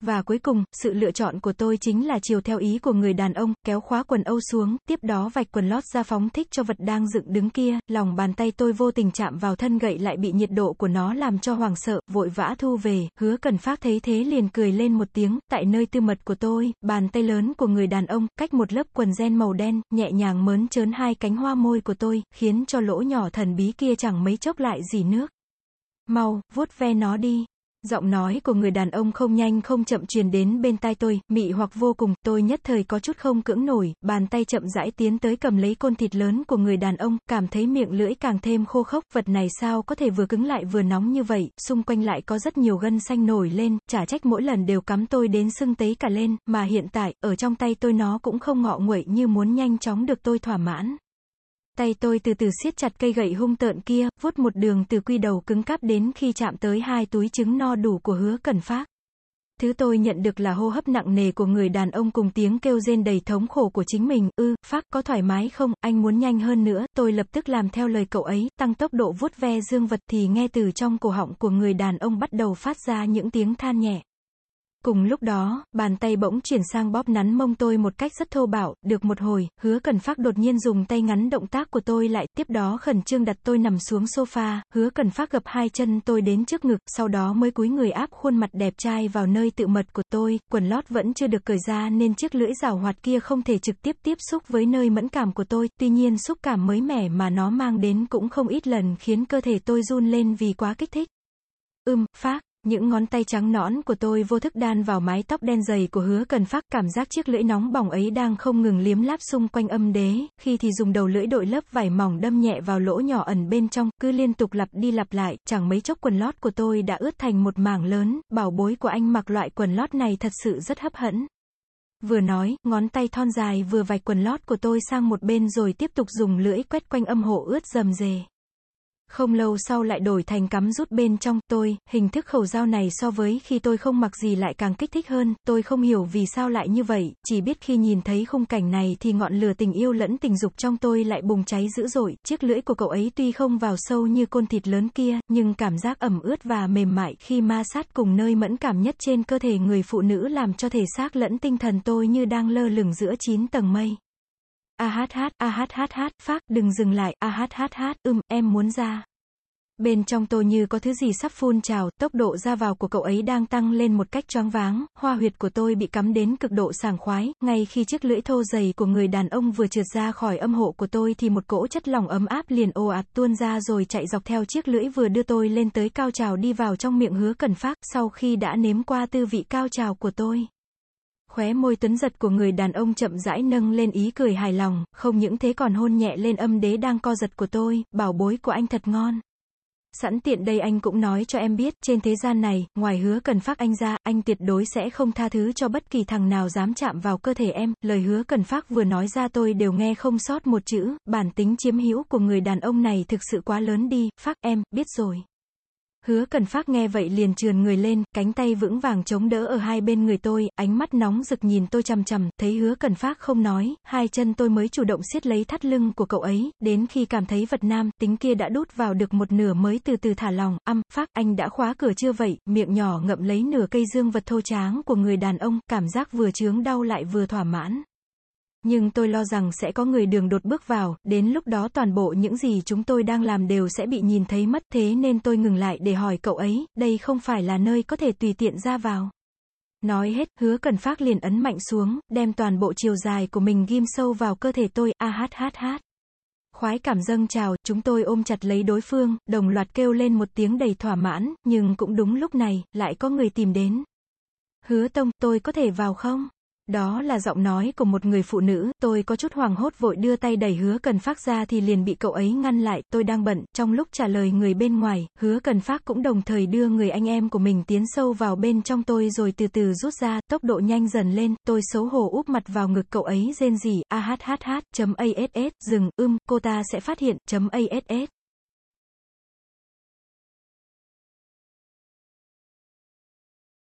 Và cuối cùng, sự lựa chọn của tôi chính là chiều theo ý của người đàn ông, kéo khóa quần âu xuống, tiếp đó vạch quần lót ra phóng thích cho vật đang dựng đứng kia, lòng bàn tay tôi vô tình chạm vào thân gậy lại bị nhiệt độ của nó làm cho hoàng sợ, vội vã thu về, hứa cần phát thấy thế liền cười lên một tiếng, tại nơi tư mật của tôi, bàn tay lớn của người đàn ông, cách một lớp quần ren màu đen, nhẹ nhàng mớn trớn hai cánh hoa môi của tôi, khiến cho lỗ nhỏ thần bí kia chẳng mấy chốc lại gì nước. Mau, vuốt ve nó đi. Giọng nói của người đàn ông không nhanh không chậm truyền đến bên tai tôi, mị hoặc vô cùng, tôi nhất thời có chút không cưỡng nổi, bàn tay chậm rãi tiến tới cầm lấy côn thịt lớn của người đàn ông, cảm thấy miệng lưỡi càng thêm khô khốc, vật này sao có thể vừa cứng lại vừa nóng như vậy, xung quanh lại có rất nhiều gân xanh nổi lên, chả trách mỗi lần đều cắm tôi đến sưng tấy cả lên, mà hiện tại, ở trong tay tôi nó cũng không ngọ nguậy như muốn nhanh chóng được tôi thỏa mãn. Tay tôi từ từ siết chặt cây gậy hung tợn kia, vuốt một đường từ quy đầu cứng cáp đến khi chạm tới hai túi trứng no đủ của hứa cần phát. Thứ tôi nhận được là hô hấp nặng nề của người đàn ông cùng tiếng kêu rên đầy thống khổ của chính mình, ư, phát, có thoải mái không, anh muốn nhanh hơn nữa, tôi lập tức làm theo lời cậu ấy, tăng tốc độ vuốt ve dương vật thì nghe từ trong cổ họng của người đàn ông bắt đầu phát ra những tiếng than nhẹ. Cùng lúc đó, bàn tay bỗng chuyển sang bóp nắn mông tôi một cách rất thô bạo, được một hồi, hứa cần phát đột nhiên dùng tay ngắn động tác của tôi lại, tiếp đó khẩn trương đặt tôi nằm xuống sofa, hứa cần phát gập hai chân tôi đến trước ngực, sau đó mới cúi người áp khuôn mặt đẹp trai vào nơi tự mật của tôi, quần lót vẫn chưa được cởi ra nên chiếc lưỡi rào hoạt kia không thể trực tiếp tiếp xúc với nơi mẫn cảm của tôi, tuy nhiên xúc cảm mới mẻ mà nó mang đến cũng không ít lần khiến cơ thể tôi run lên vì quá kích thích. Ưm, phát, những ngón tay trắng nõn của tôi vô thức đan vào mái tóc đen dày của hứa cần phát, cảm giác chiếc lưỡi nóng bỏng ấy đang không ngừng liếm láp xung quanh âm đế, khi thì dùng đầu lưỡi đội lớp vải mỏng đâm nhẹ vào lỗ nhỏ ẩn bên trong, cứ liên tục lặp đi lặp lại, chẳng mấy chốc quần lót của tôi đã ướt thành một mảng lớn, bảo bối của anh mặc loại quần lót này thật sự rất hấp hẫn. Vừa nói, ngón tay thon dài vừa vạch quần lót của tôi sang một bên rồi tiếp tục dùng lưỡi quét quanh âm hộ ướt dầm dề. Không lâu sau lại đổi thành cắm rút bên trong, tôi, hình thức khẩu dao này so với khi tôi không mặc gì lại càng kích thích hơn, tôi không hiểu vì sao lại như vậy, chỉ biết khi nhìn thấy khung cảnh này thì ngọn lửa tình yêu lẫn tình dục trong tôi lại bùng cháy dữ dội, chiếc lưỡi của cậu ấy tuy không vào sâu như côn thịt lớn kia, nhưng cảm giác ẩm ướt và mềm mại khi ma sát cùng nơi mẫn cảm nhất trên cơ thể người phụ nữ làm cho thể xác lẫn tinh thần tôi như đang lơ lửng giữa chín tầng mây. A hát hát, a hát hát hát, phát, đừng dừng lại, a hát hát hát, ưm, em muốn ra. Bên trong tôi như có thứ gì sắp phun trào, tốc độ ra vào của cậu ấy đang tăng lên một cách choáng váng, hoa huyệt của tôi bị cắm đến cực độ sảng khoái, ngay khi chiếc lưỡi thô dày của người đàn ông vừa trượt ra khỏi âm hộ của tôi thì một cỗ chất lỏng ấm áp liền ồ ạt tuôn ra rồi chạy dọc theo chiếc lưỡi vừa đưa tôi lên tới cao trào đi vào trong miệng hứa cần phát, sau khi đã nếm qua tư vị cao trào của tôi. Khóe môi tuấn giật của người đàn ông chậm rãi nâng lên ý cười hài lòng, không những thế còn hôn nhẹ lên âm đế đang co giật của tôi, bảo bối của anh thật ngon. Sẵn tiện đây anh cũng nói cho em biết, trên thế gian này, ngoài hứa cần phát anh ra, anh tuyệt đối sẽ không tha thứ cho bất kỳ thằng nào dám chạm vào cơ thể em, lời hứa cần phát vừa nói ra tôi đều nghe không sót một chữ, bản tính chiếm hữu của người đàn ông này thực sự quá lớn đi, phát em, biết rồi. Hứa cần phát nghe vậy liền trườn người lên, cánh tay vững vàng chống đỡ ở hai bên người tôi, ánh mắt nóng rực nhìn tôi chằm chằm, thấy hứa cần phát không nói, hai chân tôi mới chủ động siết lấy thắt lưng của cậu ấy, đến khi cảm thấy vật nam, tính kia đã đút vào được một nửa mới từ từ thả lòng, âm, phát, anh đã khóa cửa chưa vậy, miệng nhỏ ngậm lấy nửa cây dương vật thô tráng của người đàn ông, cảm giác vừa chướng đau lại vừa thỏa mãn. Nhưng tôi lo rằng sẽ có người đường đột bước vào, đến lúc đó toàn bộ những gì chúng tôi đang làm đều sẽ bị nhìn thấy mất, thế nên tôi ngừng lại để hỏi cậu ấy, đây không phải là nơi có thể tùy tiện ra vào. Nói hết, hứa cần phát liền ấn mạnh xuống, đem toàn bộ chiều dài của mình ghim sâu vào cơ thể tôi, a hát hát hát. Khoái cảm dâng trào, chúng tôi ôm chặt lấy đối phương, đồng loạt kêu lên một tiếng đầy thỏa mãn, nhưng cũng đúng lúc này, lại có người tìm đến. Hứa tông, tôi có thể vào không? Đó là giọng nói của một người phụ nữ, tôi có chút hoàng hốt vội đưa tay đẩy hứa cần phát ra thì liền bị cậu ấy ngăn lại, tôi đang bận, trong lúc trả lời người bên ngoài, hứa cần phát cũng đồng thời đưa người anh em của mình tiến sâu vào bên trong tôi rồi từ từ rút ra, tốc độ nhanh dần lên, tôi xấu hổ úp mặt vào ngực cậu ấy rên rỉ, ahhh, chấm ass, dừng, ưm, cô ta sẽ phát hiện, chấm ass.